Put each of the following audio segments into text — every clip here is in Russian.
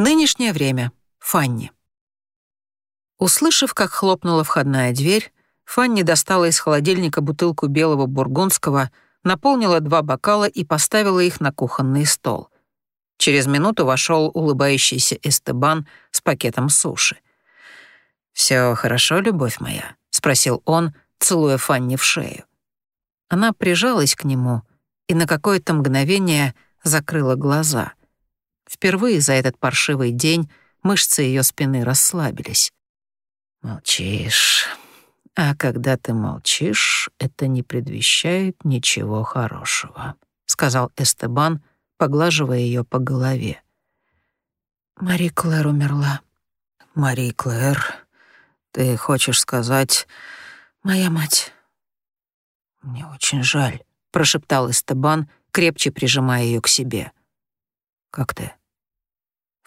Нынешнее время. Фанни. Услышав, как хлопнула входная дверь, Фанни достала из холодильника бутылку белого бургундского, наполнила два бокала и поставила их на кухонный стол. Через минуту вошел улыбающийся Эстебан с пакетом суши. «Все хорошо, любовь моя?» — спросил он, целуя Фанни в шею. Она прижалась к нему и на какое-то мгновение закрыла глаза. Впервые за этот паршивый день мышцы ее спины расслабились. «Молчишь. А когда ты молчишь, это не предвещает ничего хорошего», — сказал Эстебан, поглаживая ее по голове. «Мари Клэр умерла». «Мари Клэр, ты хочешь сказать...» «Моя мать». «Мне очень жаль», — прошептал Эстебан, крепче прижимая ее к себе. «Как ты?»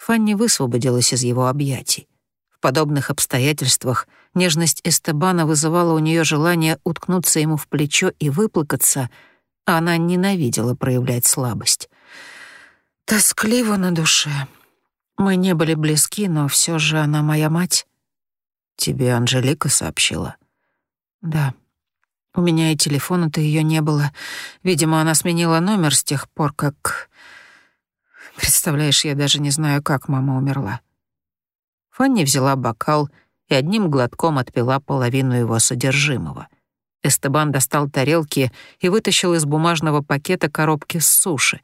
Фанни высвободилась из его объятий. В подобных обстоятельствах нежность Эстебана вызывала у нее желание уткнуться ему в плечо и выплакаться, а она ненавидела проявлять слабость. «Тоскливо на душе. Мы не были близки, но все же она моя мать». «Тебе Анжелика сообщила?» «Да. У меня и телефона-то ее не было. Видимо, она сменила номер с тех пор, как...» Представляешь, я даже не знаю, как мама умерла. Фанни взяла бокал и одним глотком отпила половину его содержимого. Эстебан достал тарелки и вытащил из бумажного пакета коробки с суши.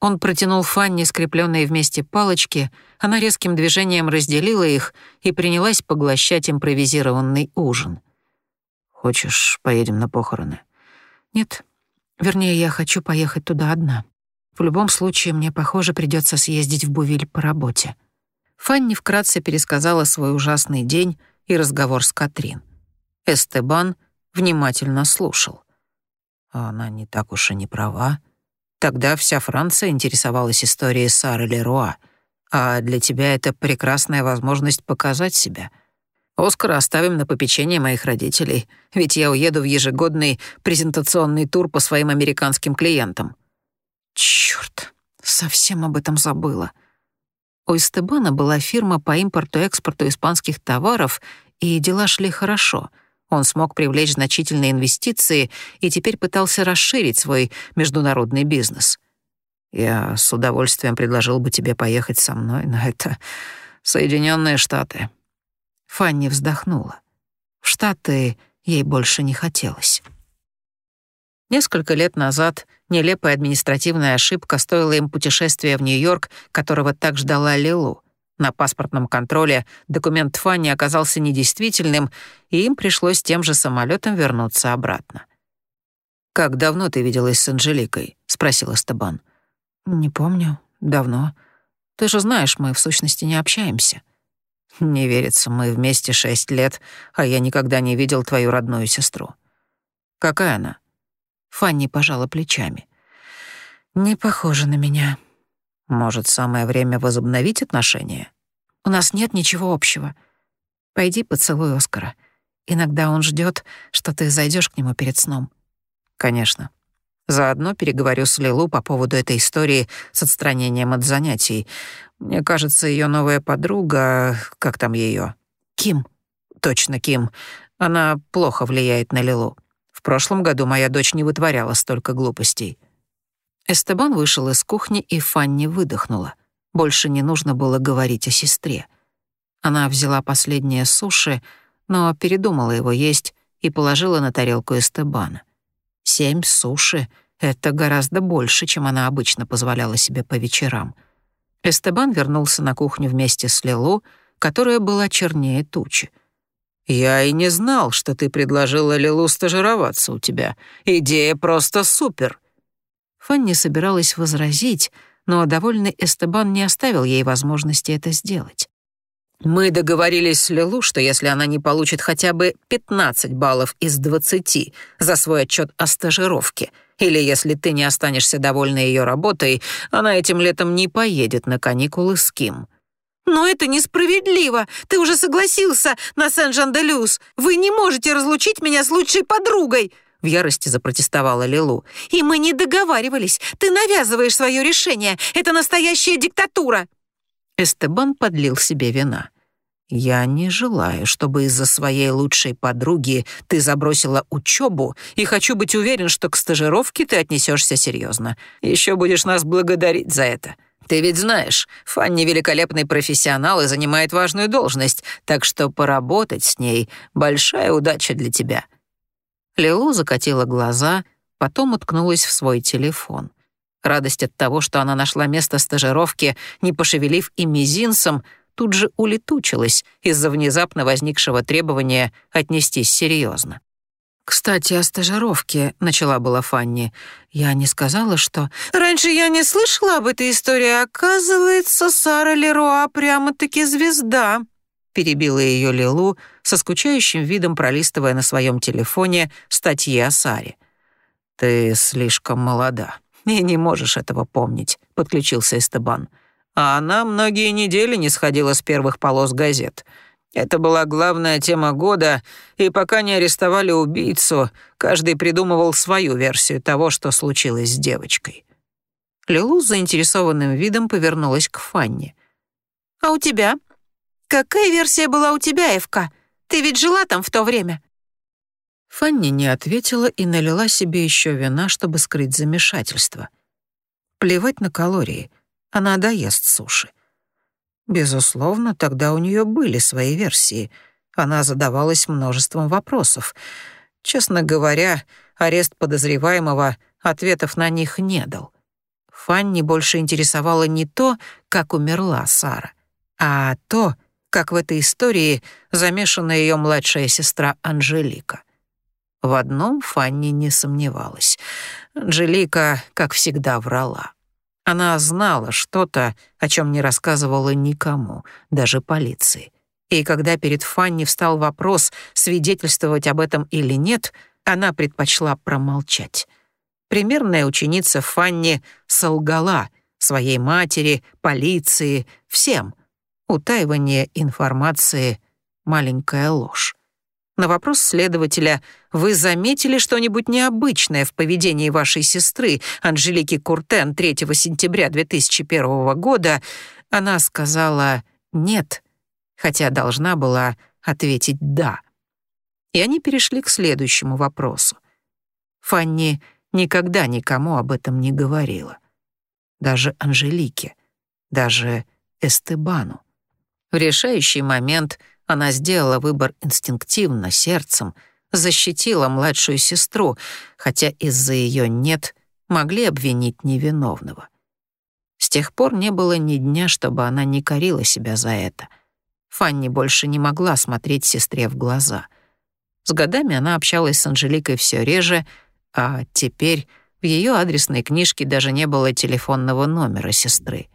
Он протянул Фанни скрепленные вместе палочки, она резким движением разделила их и принялась поглощать импровизированный ужин. «Хочешь, поедем на похороны?» «Нет. Вернее, я хочу поехать туда одна». В любом случае, мне, похоже, придется съездить в Бувиль по работе. Фанни вкратце пересказала свой ужасный день и разговор с Катрин. Эстебан внимательно слушал. Она не так уж и не права. Тогда вся Франция интересовалась историей Сары Леруа, а для тебя это прекрасная возможность показать себя. Оскара оставим на попечение моих родителей, ведь я уеду в ежегодный презентационный тур по своим американским клиентам. Совсем об этом забыла. У Эстебана была фирма по импорту-экспорту испанских товаров, и дела шли хорошо. Он смог привлечь значительные инвестиции и теперь пытался расширить свой международный бизнес. Я с удовольствием предложил бы тебе поехать со мной, но это Соединенные Штаты. Фанни вздохнула. В Штаты ей больше не хотелось. Несколько лет назад нелепая административная ошибка стоила им путешествия в Нью-Йорк, которого так ждала Лилу. На паспортном контроле документ Фанни оказался недействительным, и им пришлось тем же самолетом вернуться обратно. «Как давно ты виделась с Анжеликой?» — спросил Эстебан. «Не помню. Давно. Ты же знаешь, мы в сущности не общаемся». «Не верится, мы вместе шесть лет, а я никогда не видел твою родную сестру». «Какая она?» Фанни пожала плечами. «Не похоже на меня». «Может, самое время возобновить отношения?» «У нас нет ничего общего. Пойди поцелуй Оскара. Иногда он ждет, что ты зайдешь к нему перед сном». «Конечно. Заодно переговорю с Лилу по поводу этой истории с отстранением от занятий. Мне кажется, ее новая подруга, как там ее? Ким. Точно, Ким. Она плохо влияет на Лилу прошлом году моя дочь не вытворяла столько глупостей». Эстебан вышел из кухни, и Фанни выдохнула. Больше не нужно было говорить о сестре. Она взяла последнее суши, но передумала его есть и положила на тарелку Эстебана. Семь суши — это гораздо больше, чем она обычно позволяла себе по вечерам. Эстебан вернулся на кухню вместе с Лилу, которая была чернее тучи. «Я и не знал, что ты предложила Лилу стажироваться у тебя. Идея просто супер!» Фанни собиралась возразить, но довольный Эстебан не оставил ей возможности это сделать. «Мы договорились с Лилу, что если она не получит хотя бы 15 баллов из 20 за свой отчет о стажировке, или если ты не останешься довольна ее работой, она этим летом не поедет на каникулы с Ким. «Но это несправедливо! Ты уже согласился на Сен-Жан-де-Люс! Вы не можете разлучить меня с лучшей подругой!» В ярости запротестовала Лилу. «И мы не договаривались. Ты навязываешь свое решение. Это настоящая диктатура!» Эстебан подлил себе вина. «Я не желаю, чтобы из-за своей лучшей подруги ты забросила учебу, и хочу быть уверен, что к стажировке ты отнесешься серьезно. Еще будешь нас благодарить за это. Ты ведь знаешь, Фанни великолепный профессионал и занимает важную должность, так что поработать с ней — большая удача для тебя». Лилу закатила глаза, потом уткнулась в свой телефон. Радость от того, что она нашла место стажировки, не пошевелив и мизинцем, тут же улетучилась из-за внезапно возникшего требования отнестись серьезно. «Кстати, о стажировке», — начала была Фанни. «Я не сказала, что...» «Раньше я не слышала об этой истории. Оказывается, Сара Леруа прямо-таки звезда», — перебила ее Лилу, со скучающим видом пролистывая на своем телефоне статьи о Саре. «Ты слишком молода», и не можешь этого помнить», — подключился Эстебан. «А она многие недели не сходила с первых полос газет. Это была главная тема года, и пока не арестовали убийцу, каждый придумывал свою версию того, что случилось с девочкой». Лилу с заинтересованным видом повернулась к Фанне. «А у тебя? Какая версия была у тебя, Эвка? Ты ведь жила там в то время?» Фанни не ответила и налила себе еще вина, чтобы скрыть замешательство. Плевать на калории, она доест суши. Безусловно, тогда у нее были свои версии. Она задавалась множеством вопросов. Честно говоря, арест подозреваемого ответов на них не дал. Фанни больше интересовало не то, как умерла Сара, а то, как в этой истории замешана ее младшая сестра Анжелика. В одном Фанни не сомневалась. Анжелика, как всегда, врала. Она знала что-то, о чем не рассказывала никому, даже полиции. И когда перед Фанни встал вопрос, свидетельствовать об этом или нет, она предпочла промолчать. Примерная ученица Фанни солгала своей матери, полиции, всем. Утаивание информации — маленькая ложь. На вопрос следователя «Вы заметили что-нибудь необычное в поведении вашей сестры, Анжелики Куртен, 3 сентября 2001 года?» она сказала «нет», хотя должна была ответить «да». И они перешли к следующему вопросу. Фанни никогда никому об этом не говорила. Даже Анжелике, даже Эстебану. В решающий момент — она сделала выбор инстинктивно, сердцем, защитила младшую сестру, хотя из-за ее «нет» могли обвинить невиновного. С тех пор не было ни дня, чтобы она не корила себя за это. Фанни больше не могла смотреть сестре в глаза. С годами она общалась с Анжеликой все реже, а теперь в ее адресной книжке даже не было телефонного номера сестры.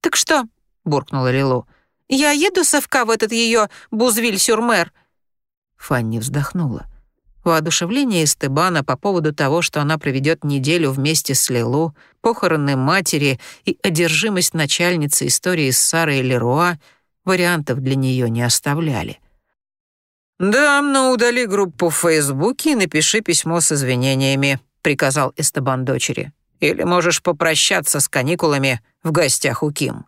«Так что?» — буркнула Лилу. Я еду совка в этот ее Бузвиль-Сюрмер». Фанни вздохнула. Воодушевление Эстебана по поводу того, что она проведет неделю вместе с Лилу, похороны матери и одержимость начальницы истории с Сарой Леруа вариантов для нее не оставляли. «Да, но удали группу в Фейсбуке и напиши письмо с извинениями», — приказал Эстебан дочери. «Или можешь попрощаться с каникулами в гостях у Ким».